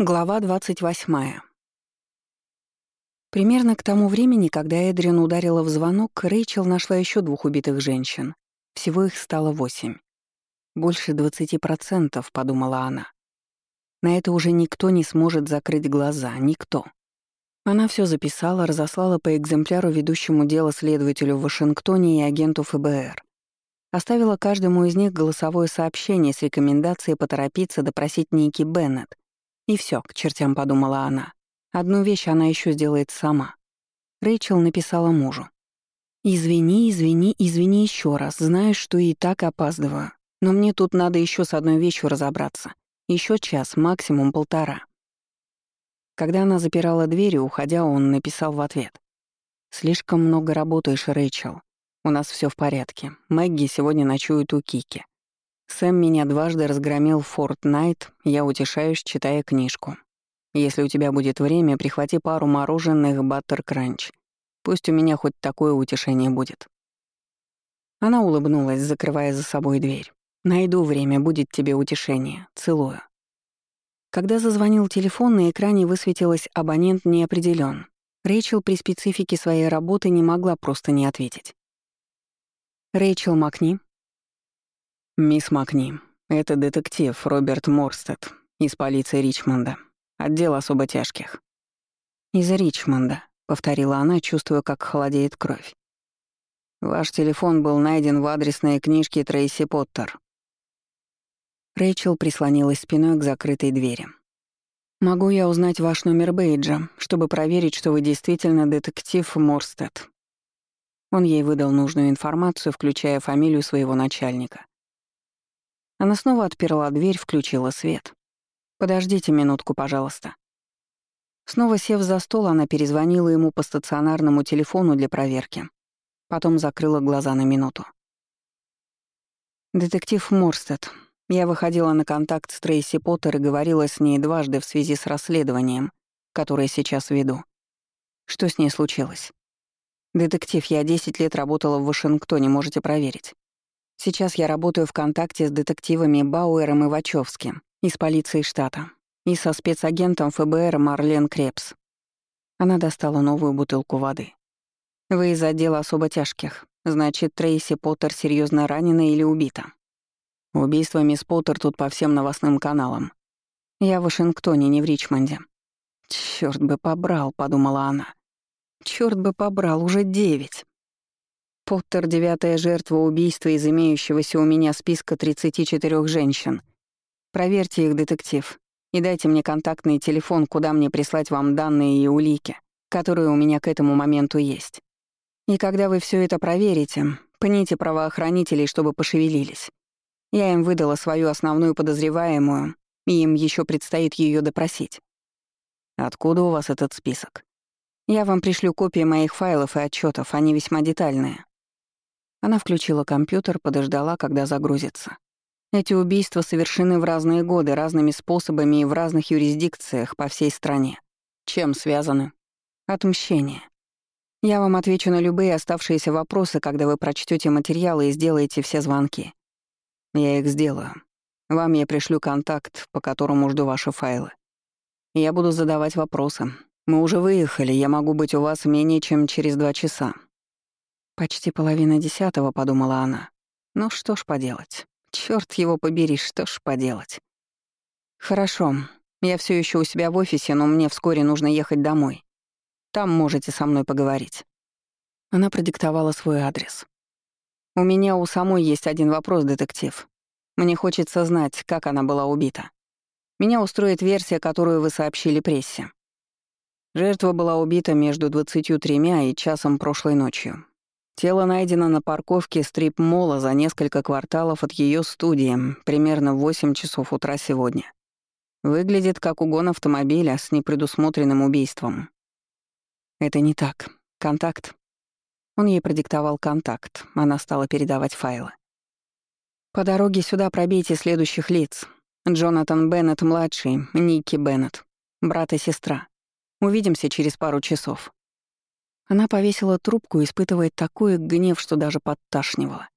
Глава 28. Примерно к тому времени, когда Эдрин ударила в звонок, Рэйчел нашла еще двух убитых женщин. Всего их стало восемь. «Больше 20%, — подумала она. На это уже никто не сможет закрыть глаза, никто. Она все записала, разослала по экземпляру ведущему дело следователю в Вашингтоне и агенту ФБР. Оставила каждому из них голосовое сообщение с рекомендацией поторопиться допросить Ники Беннет — и все, к чертям подумала она. Одну вещь она еще сделает сама. Рэйчел написала мужу. «Извини, извини, извини еще раз. Знаешь, что и так опаздываю. Но мне тут надо еще с одной вещью разобраться. Еще час, максимум полтора». Когда она запирала дверь, уходя, он написал в ответ. «Слишком много работаешь, Рэйчел. У нас все в порядке. Мэгги сегодня ночует у Кики. Сэм меня дважды разгромил в Fortnite, я утешаюсь, читая книжку. Если у тебя будет время, прихвати пару мороженых Баттер Кранч. Пусть у меня хоть такое утешение будет. Она улыбнулась, закрывая за собой дверь. «Найду время, будет тебе утешение. Целую». Когда зазвонил телефон, на экране высветилось «абонент не определен. Рэйчел при специфике своей работы не могла просто не ответить. «Рэйчел Макни», «Мисс Макни, это детектив Роберт Морстед из полиции Ричмонда, отдел особо тяжких». «Из Ричмонда», — повторила она, чувствуя, как холодеет кровь. «Ваш телефон был найден в адресной книжке Трейси Поттер». Рэйчел прислонилась спиной к закрытой двери. «Могу я узнать ваш номер бейджа, чтобы проверить, что вы действительно детектив Морстед?» Он ей выдал нужную информацию, включая фамилию своего начальника. Она снова отперла дверь, включила свет. «Подождите минутку, пожалуйста». Снова сев за стол, она перезвонила ему по стационарному телефону для проверки. Потом закрыла глаза на минуту. «Детектив Морстед. Я выходила на контакт с Трейси Поттер и говорила с ней дважды в связи с расследованием, которое сейчас веду. Что с ней случилось? Детектив, я 10 лет работала в Вашингтоне, можете проверить. Сейчас я работаю в контакте с детективами Бауэром и Вачовским из полиции штата и со спецагентом ФБР Марлен Крепс. Она достала новую бутылку воды. «Вы из отдела особо тяжких. Значит, Трейси Поттер серьезно ранена или убита?» «Убийство мисс Поттер тут по всем новостным каналам. Я в Вашингтоне, не в Ричмонде». «Чёрт бы побрал», — подумала она. «Чёрт бы побрал, уже девять». Поттер — девятая жертва убийства из имеющегося у меня списка 34 женщин. Проверьте их, детектив, и дайте мне контактный телефон, куда мне прислать вам данные и улики, которые у меня к этому моменту есть. И когда вы все это проверите, пните правоохранителей, чтобы пошевелились. Я им выдала свою основную подозреваемую, и им еще предстоит ее допросить. Откуда у вас этот список? Я вам пришлю копии моих файлов и отчетов, они весьма детальные. Она включила компьютер, подождала, когда загрузится. Эти убийства совершены в разные годы, разными способами и в разных юрисдикциях по всей стране. Чем связаны? Отмщение. Я вам отвечу на любые оставшиеся вопросы, когда вы прочтете материалы и сделаете все звонки. Я их сделаю. Вам я пришлю контакт, по которому жду ваши файлы. Я буду задавать вопросы. Мы уже выехали, я могу быть у вас менее чем через два часа. Почти половина десятого, подумала она. Ну что ж поделать. Черт его побери, что ж поделать. Хорошо. Я все еще у себя в офисе, но мне вскоре нужно ехать домой. Там можете со мной поговорить. Она продиктовала свой адрес. У меня у самой есть один вопрос, детектив. Мне хочется знать, как она была убита. Меня устроит версия, которую вы сообщили прессе. Жертва была убита между 23 и часом прошлой ночью. Тело найдено на парковке стрип-мола за несколько кварталов от ее студии, примерно в 8 часов утра сегодня. Выглядит как угон автомобиля с непредусмотренным убийством. Это не так. Контакт. Он ей продиктовал контакт, она стала передавать файлы. По дороге сюда пробейте следующих лиц. Джонатан Беннет-младший, Ники Беннет, брат и сестра. Увидимся через пару часов. Она повесила трубку, испытывая такой гнев, что даже подташнивала.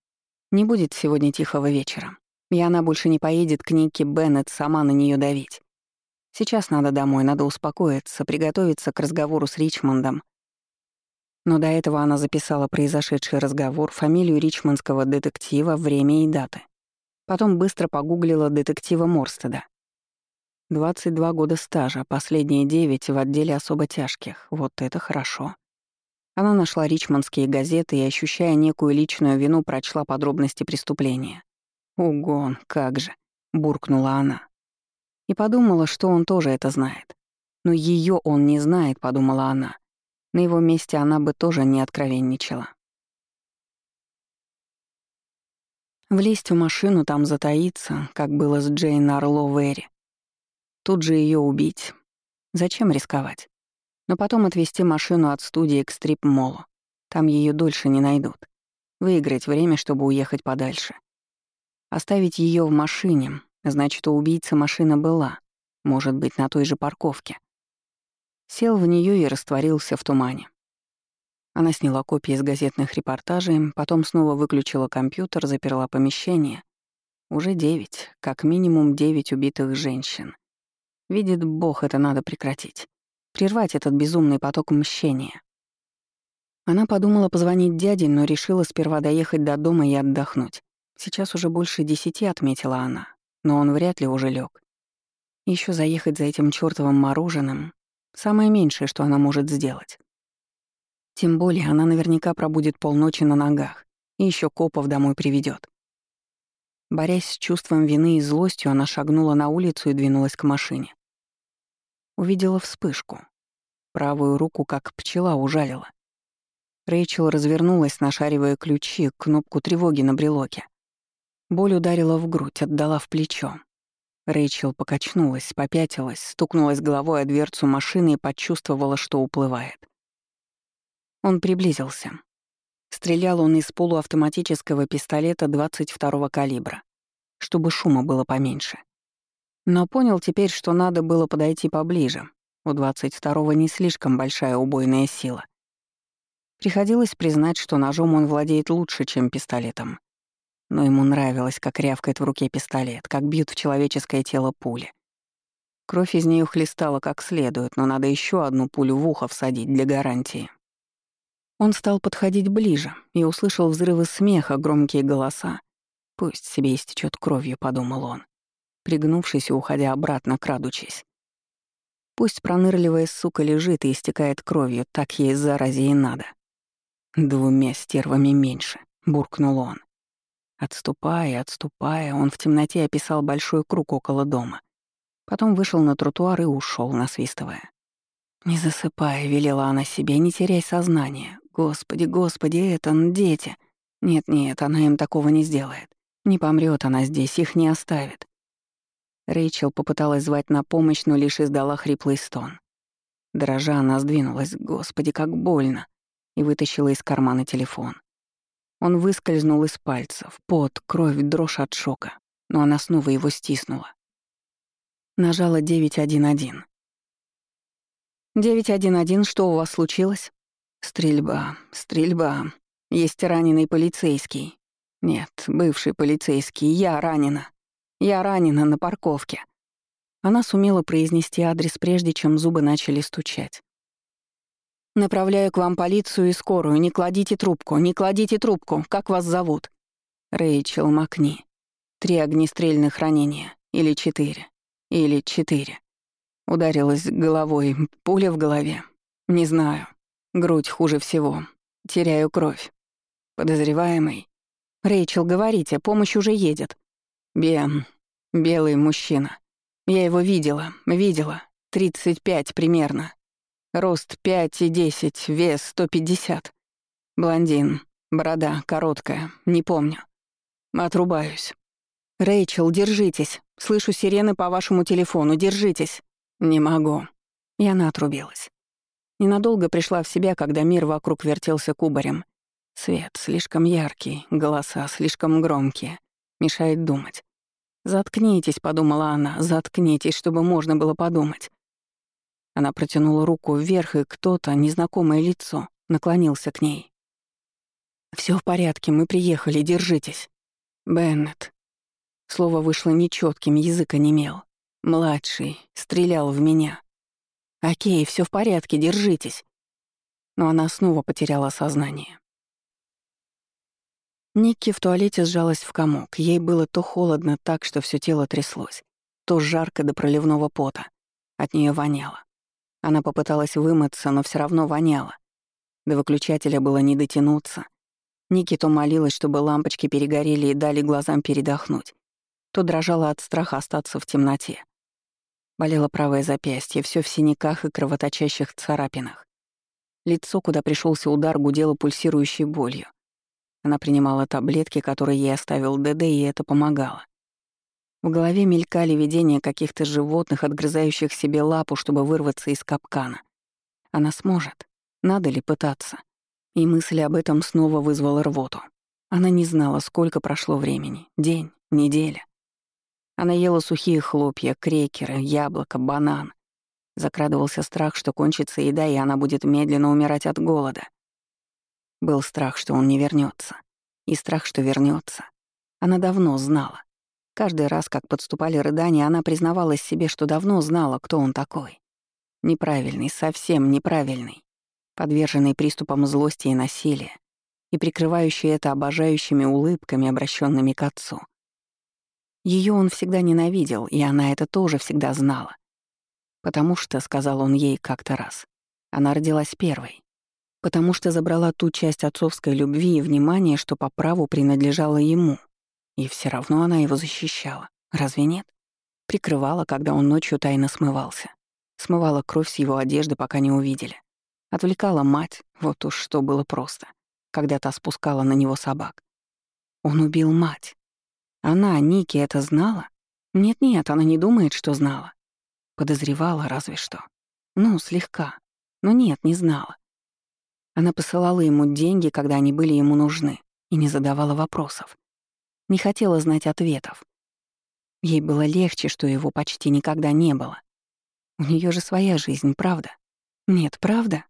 Не будет сегодня тихого вечера, и она больше не поедет к Нике Беннет сама на нее давить. Сейчас надо домой, надо успокоиться, приготовиться к разговору с Ричмондом. Но до этого она записала произошедший разговор, фамилию ричмондского детектива, время и даты. Потом быстро погуглила детектива Морстеда. 22 года стажа, последние 9 в отделе особо тяжких. Вот это хорошо. Она нашла ричмондские газеты и, ощущая некую личную вину, прочла подробности преступления. «Угон, как же!» — буркнула она. И подумала, что он тоже это знает. Но ее он не знает, подумала она. На его месте она бы тоже не откровенничала. Влезть в машину, там затаиться, как было с Джейн Орло Вэри. Тут же ее убить. Зачем рисковать? Но потом отвезти машину от студии к стрип-молу. Там ее дольше не найдут. Выиграть время, чтобы уехать подальше. Оставить ее в машине, значит, у убийцы машина была, может быть, на той же парковке. Сел в нее и растворился в тумане. Она сняла копии из газетных репортажей, потом снова выключила компьютер, заперла помещение. Уже девять, как минимум девять убитых женщин. Видит Бог, это надо прекратить. Прервать этот безумный поток мщения. Она подумала позвонить дяде, но решила сперва доехать до дома и отдохнуть. Сейчас уже больше десяти, отметила она, но он вряд ли уже лег. Еще заехать за этим чёртовым мороженым — самое меньшее, что она может сделать. Тем более она наверняка пробудет полночи на ногах и еще копов домой приведет. Борясь с чувством вины и злостью, она шагнула на улицу и двинулась к машине. Увидела вспышку. Правую руку, как пчела, ужалила. Рэйчел развернулась, нашаривая ключи, кнопку тревоги на брелоке. Боль ударила в грудь, отдала в плечо. Рэйчел покачнулась, попятилась, стукнулась головой о дверцу машины и почувствовала, что уплывает. Он приблизился. Стрелял он из полуавтоматического пистолета 22-го калибра, чтобы шума было поменьше. Но понял теперь, что надо было подойти поближе. У 22-го не слишком большая убойная сила. Приходилось признать, что ножом он владеет лучше, чем пистолетом. Но ему нравилось, как рявкает в руке пистолет, как бьют в человеческое тело пули. Кровь из нее хлестала как следует, но надо еще одну пулю в ухо всадить для гарантии. Он стал подходить ближе и услышал взрывы смеха, громкие голоса. «Пусть себе истечет кровью», — подумал он пригнувшись и уходя обратно, крадучись. Пусть пронырливая сука лежит и истекает кровью, так ей заразе и надо. «Двумя стервами меньше», — буркнул он. Отступая, отступая, он в темноте описал большой круг около дома. Потом вышел на тротуар и ушел, насвистывая. «Не засыпай», — велела она себе, — «не теряй сознание. Господи, господи, это дети». Нет-нет, она им такого не сделает. Не помрет она здесь, их не оставит. Рэйчел попыталась звать на помощь, но лишь издала хриплый стон. Дрожа она сдвинулась, господи, как больно, и вытащила из кармана телефон. Он выскользнул из пальцев, пот, кровь, дрожь от шока, но она снова его стиснула. Нажала 911. «911, что у вас случилось?» «Стрельба, стрельба. Есть раненый полицейский. Нет, бывший полицейский, я ранена. Я ранена на парковке». Она сумела произнести адрес, прежде чем зубы начали стучать. «Направляю к вам полицию и скорую. Не кладите трубку, не кладите трубку. Как вас зовут?» «Рэйчел Макни. Три огнестрельных ранения. Или четыре. Или четыре. Ударилась головой. Пуля в голове. Не знаю. Грудь хуже всего. Теряю кровь. Подозреваемый. «Рэйчел, говорите, помощь уже едет». «Бен. Белый мужчина. Я его видела, видела. 35 примерно. Рост 5 и 10, вес 150. Блондин. Борода короткая, не помню. Отрубаюсь. «Рэйчел, держитесь. Слышу сирены по вашему телефону. Держитесь». «Не могу». И она отрубилась. Ненадолго пришла в себя, когда мир вокруг вертелся кубарем. Свет слишком яркий, голоса слишком громкие. Мешает думать. «Заткнитесь», — подумала она, — «заткнитесь, чтобы можно было подумать». Она протянула руку вверх, и кто-то, незнакомое лицо, наклонился к ней. Все в порядке, мы приехали, держитесь». «Беннет». Слово вышло нечетким, язык онемел. Младший стрелял в меня. Окей, все в порядке, держитесь. Но она снова потеряла сознание. Никки в туалете сжалась в комок. Ей было то холодно так, что все тело тряслось, то жарко до проливного пота. От нее воняло. Она попыталась вымыться, но все равно воняло. До выключателя было не дотянуться. Ники то молилась, чтобы лампочки перегорели и дали глазам передохнуть, то дрожала от страха остаться в темноте. Болело правое запястье, все в синяках и кровоточащих царапинах. Лицо, куда пришелся удар, гудело пульсирующей болью. Она принимала таблетки, которые ей оставил ДД, и это помогало. В голове мелькали видения каких-то животных, отгрызающих себе лапу, чтобы вырваться из капкана. Она сможет. Надо ли пытаться? И мысль об этом снова вызвала рвоту. Она не знала, сколько прошло времени. День, неделя. Она ела сухие хлопья, крекеры, яблоко, банан. Закрадывался страх, что кончится еда, и она будет медленно умирать от голода. Был страх, что он не вернется, И страх, что вернется. Она давно знала. Каждый раз, как подступали рыдания, она признавалась себе, что давно знала, кто он такой. Неправильный, совсем неправильный, подверженный приступам злости и насилия, и прикрывающий это обожающими улыбками, обращенными к отцу. Ее он всегда ненавидел, и она это тоже всегда знала. Потому что, сказал он ей как-то раз, она родилась первой. Потому что забрала ту часть отцовской любви и внимания, что по праву принадлежала ему — и все равно она его защищала. Разве нет? Прикрывала, когда он ночью тайно смывался. Смывала кровь с его одежды, пока не увидели. Отвлекала мать, вот уж что было просто, когда та спускала на него собак. Он убил мать. Она, Ники, это знала? Нет-нет, она не думает, что знала. Подозревала разве что. Ну, слегка. Но нет, не знала. Она посылала ему деньги, когда они были ему нужны, и не задавала вопросов не хотела знать ответов. Ей было легче, что его почти никогда не было. У нее же своя жизнь, правда? Нет, правда?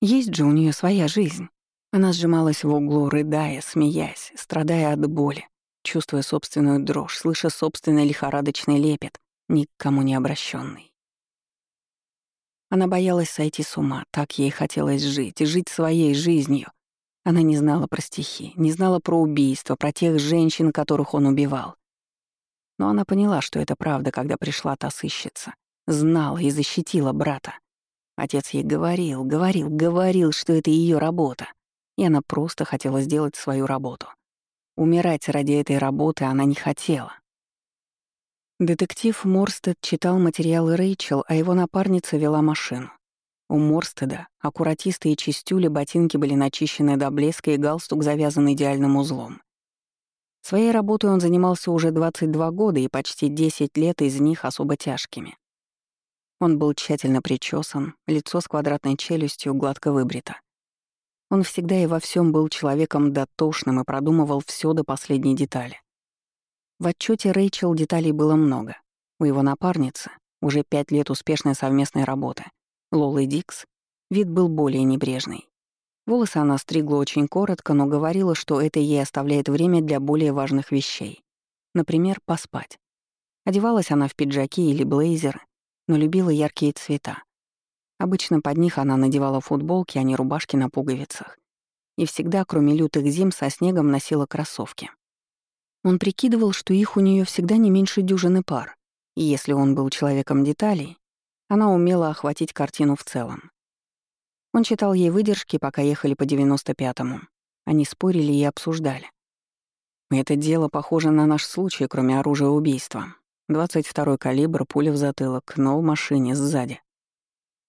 Есть же у нее своя жизнь. Она сжималась в углу, рыдая, смеясь, страдая от боли, чувствуя собственную дрожь, слыша собственный лихорадочный лепет, ни к кому не обращенный. Она боялась сойти с ума, так ей хотелось жить, жить своей жизнью, она не знала про стихи, не знала про убийство, про тех женщин, которых он убивал. Но она поняла, что это правда, когда пришла та сыщица. Знала и защитила брата. Отец ей говорил, говорил, говорил, что это ее работа. И она просто хотела сделать свою работу. Умирать ради этой работы она не хотела. Детектив Морстед читал материалы Рэйчел, а его напарница вела машину. У Морстеда, аккуратисты и чистюли, ботинки были начищены до блеска и галстук завязан идеальным узлом. Своей работой он занимался уже 22 года и почти 10 лет из них особо тяжкими. Он был тщательно причесан, лицо с квадратной челюстью гладко выбрито. Он всегда и во всем был человеком дотошным и продумывал все до последней детали. В отчете Рэйчел деталей было много. У его напарницы уже пять лет успешной совместной работы — Лолы Дикс, вид был более небрежный. Волосы она стригла очень коротко, но говорила, что это ей оставляет время для более важных вещей. Например, поспать. Одевалась она в пиджаки или блейзеры, но любила яркие цвета. Обычно под них она надевала футболки, а не рубашки на пуговицах. И всегда, кроме лютых зим, со снегом носила кроссовки. Он прикидывал, что их у нее всегда не меньше дюжины пар. И если он был человеком деталей, она умела охватить картину в целом. Он читал ей выдержки, пока ехали по 95-му. Они спорили и обсуждали. Это дело похоже на наш случай, кроме оружия убийства. 22-й калибр, пуля в затылок, но в машине сзади.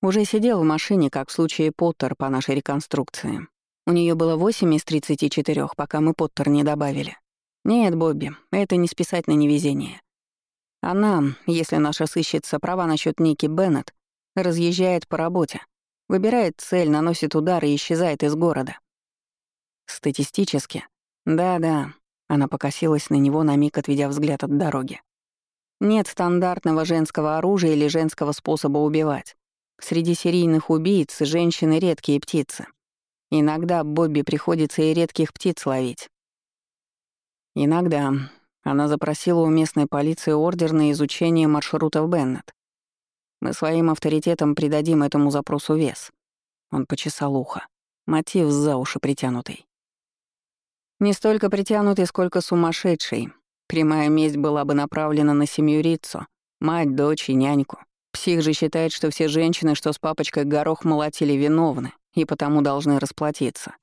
Уже сидел в машине, как в случае Поттер по нашей реконструкции. У нее было 8 из 34, пока мы Поттер не добавили. Нет, Бобби, это не списать на невезение. Она, если наша сыщица права насчет Ники Беннет, разъезжает по работе, выбирает цель, наносит удар и исчезает из города. Статистически. Да-да. Она покосилась на него на миг, отведя взгляд от дороги. Нет стандартного женского оружия или женского способа убивать. Среди серийных убийц женщины — редкие птицы. Иногда Бобби приходится и редких птиц ловить. Иногда. Она запросила у местной полиции ордер на изучение маршрута в Беннет. Мы своим авторитетом придадим этому запросу вес. Он почесал ухо. Мотив за уши притянутый. Не столько притянутый, сколько сумасшедший. Прямая месть была бы направлена на семью Риццо, мать, дочь и няньку. Псих же считает, что все женщины, что с папочкой горох молотили, виновны и потому должны расплатиться.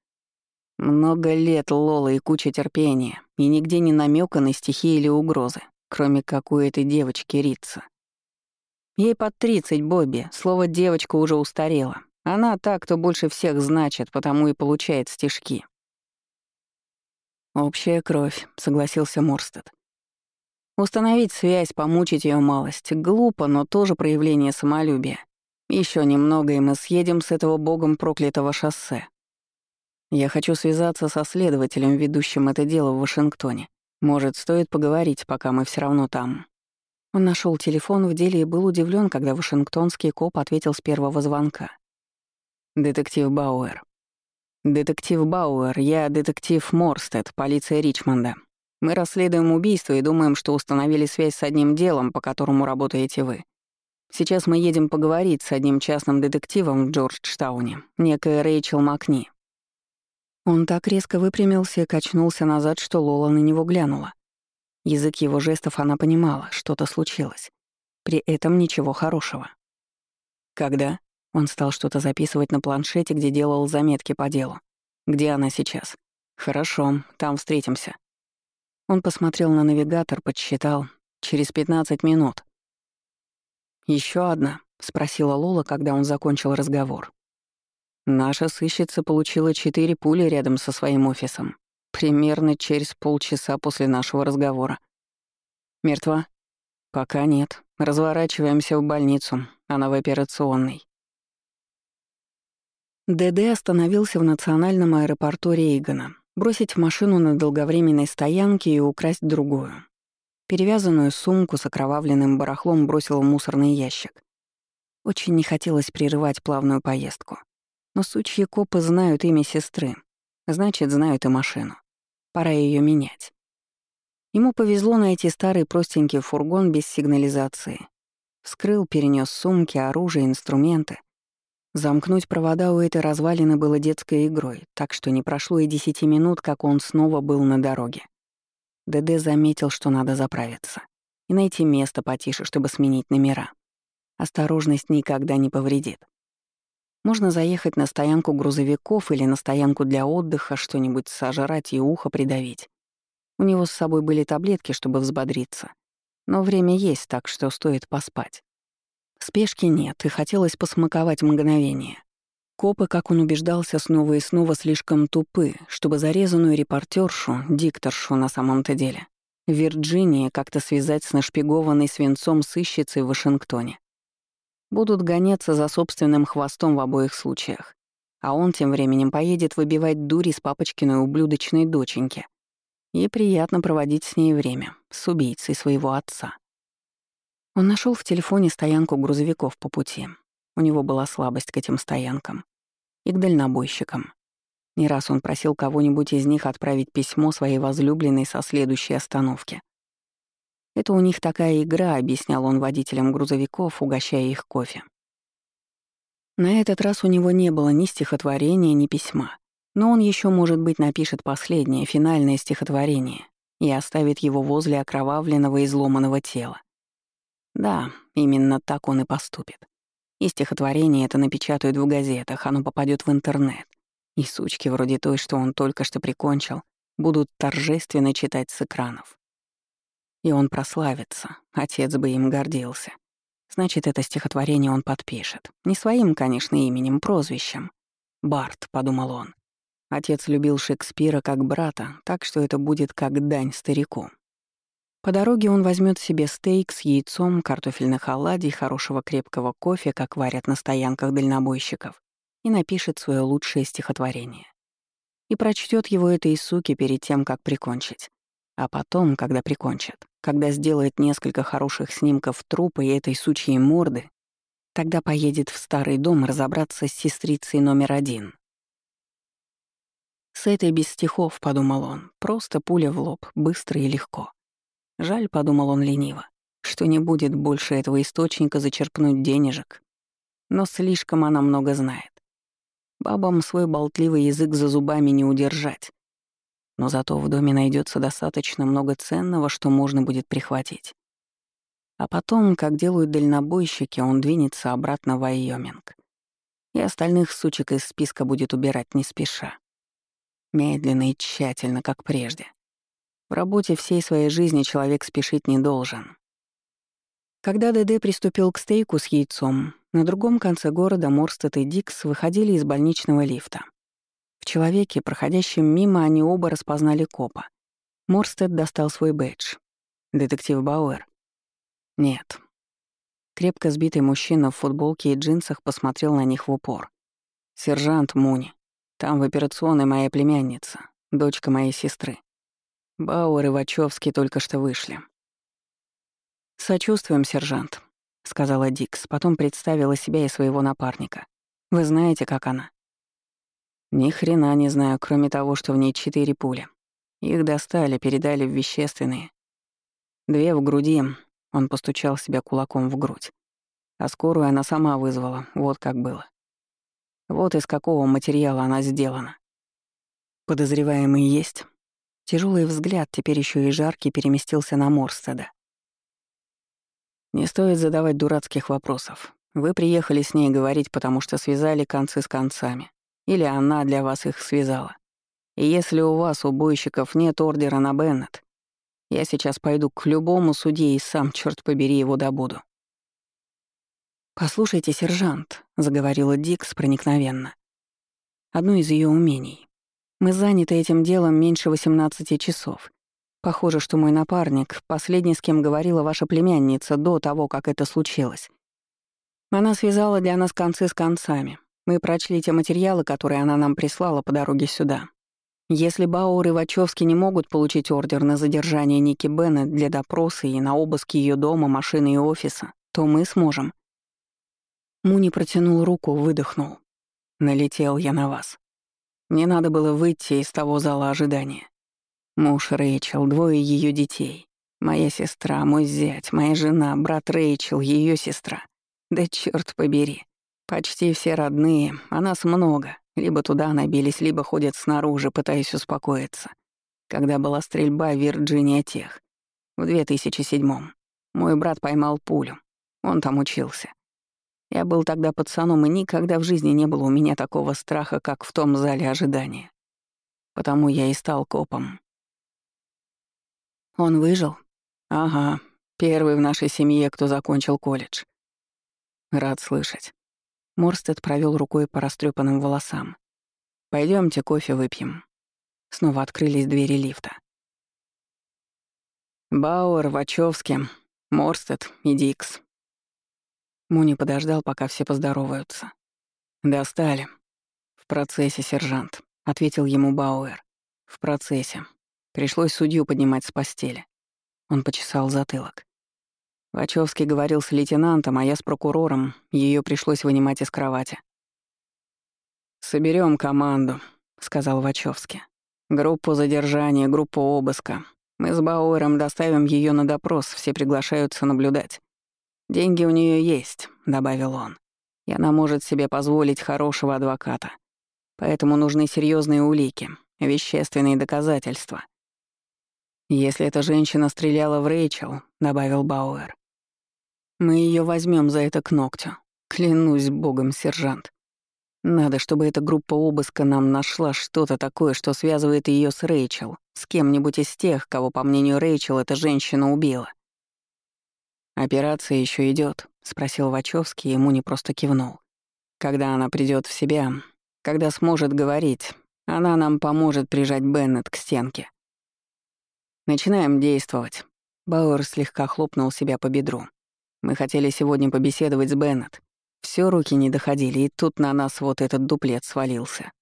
Много лет Лола и куча терпения, и нигде не намека на стихи или угрозы, кроме как у этой девочки Рица. Ей под 30, Бобби, слово «девочка» уже устарело. Она та, кто больше всех значит, потому и получает стишки. «Общая кровь», — согласился Морстед. Установить связь, помучить ее малость. Глупо, но тоже проявление самолюбия. Еще немного, и мы съедем с этого богом проклятого шоссе. Я хочу связаться со следователем, ведущим это дело в Вашингтоне. Может, стоит поговорить, пока мы все равно там. Он нашел телефон в деле и был удивлен, когда вашингтонский коп ответил с первого звонка. «Детектив Бауэр». «Детектив Бауэр, я детектив Морстед, полиция Ричмонда. Мы расследуем убийство и думаем, что установили связь с одним делом, по которому работаете вы. Сейчас мы едем поговорить с одним частным детективом в Джорджтауне, некая Рэйчел Макни». Он так резко выпрямился и качнулся назад, что Лола на него глянула. Язык его жестов она понимала, что-то случилось. При этом ничего хорошего. Когда? Он стал что-то записывать на планшете, где делал заметки по делу. Где она сейчас? Хорошо, там встретимся. Он посмотрел на навигатор, подсчитал. Через 15 минут. Еще одна?» — спросила Лола, когда он закончил разговор. Наша сыщица получила четыре пули рядом со своим офисом. Примерно через полчаса после нашего разговора. Мертва? Пока нет. Разворачиваемся в больницу. Она в операционной. ДД остановился в национальном аэропорту Рейгана, бросить машину на долговременной стоянке и украсть другую. Перевязанную сумку с окровавленным барахлом бросил в мусорный ящик. Очень не хотелось прерывать плавную поездку. Но сучьи копы знают имя сестры, значит, знают и машину. Пора ее менять. Ему повезло найти старый простенький фургон без сигнализации. Вскрыл, перенес сумки, оружие, инструменты. Замкнуть провода у этой развалины было детской игрой, так что не прошло и десяти минут, как он снова был на дороге. ДД заметил, что надо заправиться. И найти место потише, чтобы сменить номера. Осторожность никогда не повредит. Можно заехать на стоянку грузовиков или на стоянку для отдыха, что-нибудь сожрать и ухо придавить. У него с собой были таблетки, чтобы взбодриться. Но время есть, так что стоит поспать. Спешки нет, и хотелось посмаковать мгновение. Копы, как он убеждался снова и снова, слишком тупы, чтобы зарезанную репортершу, дикторшу на самом-то деле, в Вирджинии как-то связать с нашпигованной свинцом сыщицей в Вашингтоне. Будут гоняться за собственным хвостом в обоих случаях. А он тем временем поедет выбивать дури с папочкиной ублюдочной доченьки. И приятно проводить с ней время, с убийцей своего отца. Он нашел в телефоне стоянку грузовиков по пути. У него была слабость к этим стоянкам и к дальнобойщикам. Не раз он просил кого-нибудь из них отправить письмо своей возлюбленной со следующей остановки. Это у них такая игра, объяснял он водителям грузовиков, угощая их кофе. На этот раз у него не было ни стихотворения, ни письма. Но он еще, может быть, напишет последнее, финальное стихотворение и оставит его возле окровавленного и изломанного тела. Да, именно так он и поступит. И стихотворение это напечатают в газетах, оно попадет в интернет. И сучки вроде той, что он только что прикончил, будут торжественно читать с экранов. И он прославится, отец бы им гордился. Значит, это стихотворение он подпишет. Не своим, конечно, именем, прозвищем. «Барт», — подумал он. Отец любил Шекспира как брата, так что это будет как дань старику. По дороге он возьмет себе стейк с яйцом, картофельных оладий, хорошего крепкого кофе, как варят на стоянках дальнобойщиков, и напишет свое лучшее стихотворение. И прочтет его этой суки перед тем, как прикончить. А потом, когда прикончат, когда сделает несколько хороших снимков трупа и этой сучьей морды, тогда поедет в старый дом разобраться с сестрицей номер один. С этой без стихов, подумал он, просто пуля в лоб, быстро и легко. Жаль, подумал он лениво, что не будет больше этого источника зачерпнуть денежек. Но слишком она много знает. Бабам свой болтливый язык за зубами не удержать. Но зато в доме найдется достаточно много ценного, что можно будет прихватить. А потом, как делают дальнобойщики, он двинется обратно в Айоминг. И остальных сучек из списка будет убирать не спеша. Медленно и тщательно, как прежде. В работе всей своей жизни человек спешить не должен. Когда ДД приступил к стейку с яйцом, на другом конце города Морстед и Дикс выходили из больничного лифта. В человеке, проходящем мимо, они оба распознали копа. Морстед достал свой бэдж. «Детектив Бауэр». «Нет». Крепко сбитый мужчина в футболке и джинсах посмотрел на них в упор. «Сержант Муни. Там в операционной моя племянница, дочка моей сестры. Бауэр и Вачовский только что вышли». «Сочувствуем, сержант», — сказала Дикс, потом представила себя и своего напарника. «Вы знаете, как она?» «Ни хрена не знаю, кроме того, что в ней четыре пули. Их достали, передали в вещественные. Две в груди, он постучал себя кулаком в грудь. А скорую она сама вызвала, вот как было. Вот из какого материала она сделана. Подозреваемый есть. Тяжелый взгляд, теперь еще и жаркий, переместился на Морстеда. Не стоит задавать дурацких вопросов. Вы приехали с ней говорить, потому что связали концы с концами. Или она для вас их связала. И если у вас, у бойщиков, нет ордера на Беннет, я сейчас пойду к любому судье и сам, черт побери, его добуду. «Послушайте, сержант», — заговорила Дикс проникновенно. «Одно из ее умений. Мы заняты этим делом меньше 18 часов. Похоже, что мой напарник, последний, с кем говорила ваша племянница до того, как это случилось. Она связала для нас концы с концами. Мы прочли те материалы, которые она нам прислала по дороге сюда. Если Бауэр и Вачовски не могут получить ордер на задержание Ники Беннет для допроса и на обыск ее дома, машины и офиса, то мы сможем. Муни протянул руку, выдохнул. Налетел я на вас. Мне надо было выйти из того зала ожидания. Муж Рэйчел, двое ее детей. Моя сестра, мой зять, моя жена, брат Рэйчел, ее сестра. Да черт побери. Почти все родные, а нас много. Либо туда набились, либо ходят снаружи, пытаясь успокоиться. Когда была стрельба в Вирджиния Тех. В 2007-м. Мой брат поймал пулю. Он там учился. Я был тогда пацаном, и никогда в жизни не было у меня такого страха, как в том зале ожидания. Потому я и стал копом. Он выжил? Ага, первый в нашей семье, кто закончил колледж. Рад слышать. Морстед провел рукой по растрепанным волосам. Пойдемте кофе выпьем. Снова открылись двери лифта. Бауэр, Вачовски, Морстед и Дикс. Муни подождал, пока все поздороваются. «Достали». «В процессе, сержант», — ответил ему Бауэр. «В процессе. Пришлось судью поднимать с постели. Он почесал затылок. Вачовский говорил с лейтенантом, а я с прокурором. Ее пришлось вынимать из кровати. Соберем команду», — сказал Вачовский. «Группу задержания, группу обыска. Мы с Бауэром доставим ее на допрос, все приглашаются наблюдать. Деньги у нее есть», — добавил он. «И она может себе позволить хорошего адвоката. Поэтому нужны серьезные улики, вещественные доказательства. «Если эта женщина стреляла в Рэйчел», — добавил Бауэр. «Мы ее возьмем за это к ногтю. Клянусь богом, сержант. Надо, чтобы эта группа обыска нам нашла что-то такое, что связывает ее с Рэйчел, с кем-нибудь из тех, кого, по мнению Рэйчел, эта женщина убила». «Операция еще идет, спросил Вачовский, ему не просто кивнул. «Когда она придет в себя, когда сможет говорить, она нам поможет прижать Беннет к стенке». Начинаем действовать. Бауэр слегка хлопнул себя по бедру. Мы хотели сегодня побеседовать с Беннет. Все руки не доходили, и тут на нас вот этот дуплет свалился.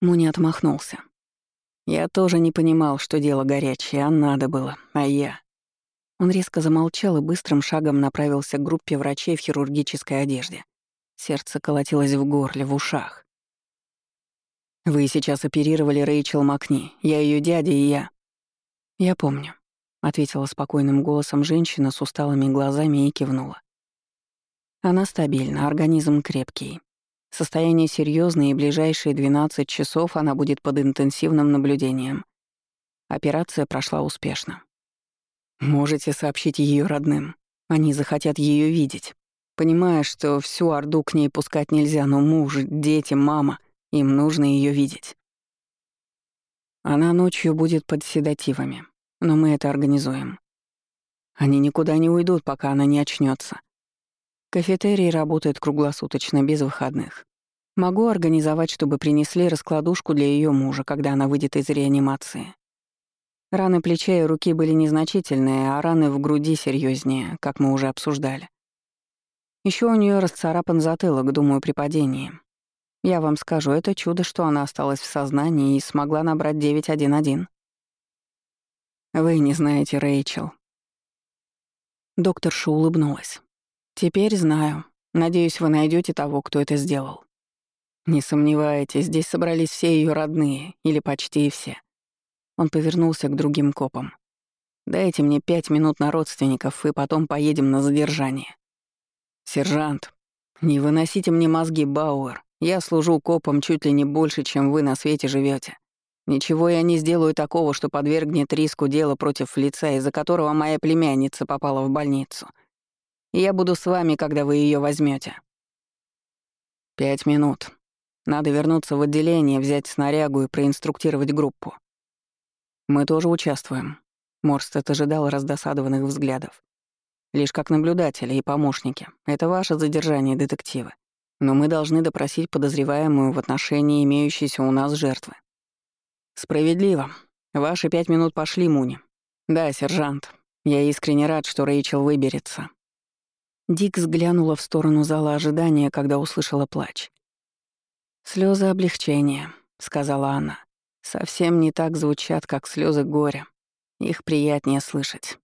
Муни отмахнулся. Я тоже не понимал, что дело горячее, а надо было, а я... Он резко замолчал и быстрым шагом направился к группе врачей в хирургической одежде. Сердце колотилось в горле, в ушах. «Вы сейчас оперировали Рэйчел Макни, я ее дядя и я...» «Я помню». — ответила спокойным голосом женщина с усталыми глазами и кивнула. Она стабильна, организм крепкий. Состояние серьезное и ближайшие 12 часов она будет под интенсивным наблюдением. Операция прошла успешно. Можете сообщить ее родным. Они захотят ее видеть. Понимая, что всю Орду к ней пускать нельзя, но муж, дети, мама, им нужно ее видеть. Она ночью будет под седативами, но мы это организуем. Они никуда не уйдут, пока она не очнется. Кафетерий работает круглосуточно, без выходных. Могу организовать, чтобы принесли раскладушку для ее мужа, когда она выйдет из реанимации. Раны плеча и руки были незначительные, а раны в груди серьезнее, как мы уже обсуждали. Еще у нее расцарапан затылок, думаю, при падении. Я вам скажу, это чудо, что она осталась в сознании и смогла набрать 911. Вы не знаете Рэйчел. Докторша улыбнулась. Теперь знаю. Надеюсь, вы найдете того, кто это сделал. Не сомневайтесь, здесь собрались все ее родные, или почти все. Он повернулся к другим копам. Дайте мне пять минут на родственников, и потом поедем на задержание. «Сержант, не выносите мне мозги, Бауэр. Я служу копом чуть ли не больше, чем вы на свете живете. Ничего я не сделаю такого, что подвергнет риску дела против лица, из-за которого моя племянница попала в больницу. Я буду с вами, когда вы ее возьмете. Пять минут. Надо вернуться в отделение, взять снарягу и проинструктировать группу. Мы тоже участвуем. Морстед ожидал раздосадованных взглядов. Лишь как наблюдатели и помощники. Это ваше задержание, детективы. Но мы должны допросить подозреваемую в отношении имеющейся у нас жертвы. Справедливо. Ваши пять минут пошли, Муни. Да, сержант. Я искренне рад, что Рэйчел выберется. Дик взглянула в сторону зала ожидания, когда услышала плач. Слезы облегчения», — сказала она. «Совсем не так звучат, как слезы горя. Их приятнее слышать».